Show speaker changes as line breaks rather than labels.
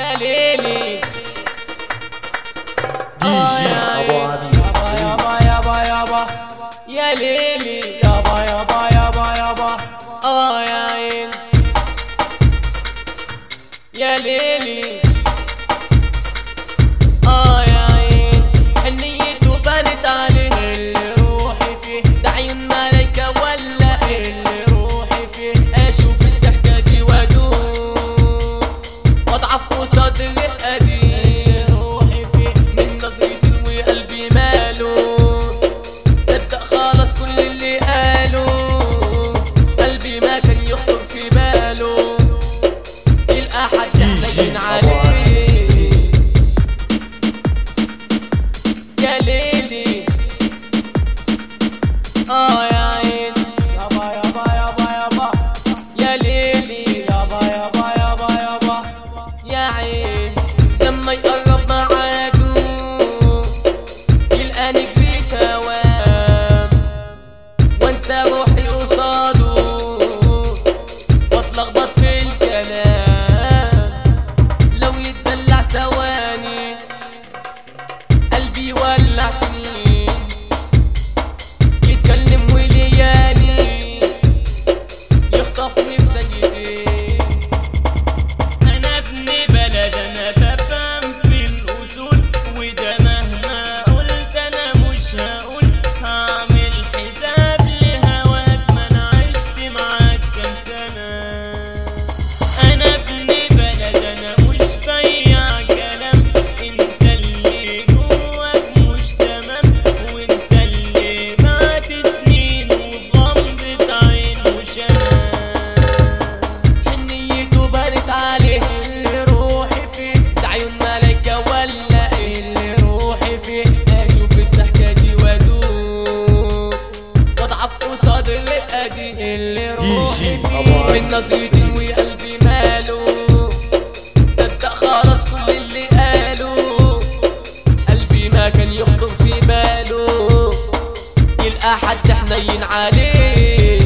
Galeni DJ
Abo abi Yaba yaba
yaba Yeleni Yaba yaba yaba yaba Ayayın Yeleni عايشين عليك يا ليلي آه يا عين يابا يابا يابا يابا يا ليلي يابا يابا يابا يابا يا عين لما يقرب معاكو يلقاني بيك هوام
وانت
روحي روحي فيه. من نصيتي وقلبي ماله. صدق خلاص كل اللي قاله. قلبي ما كان يخطر في باله. يلقى حد حنين عليه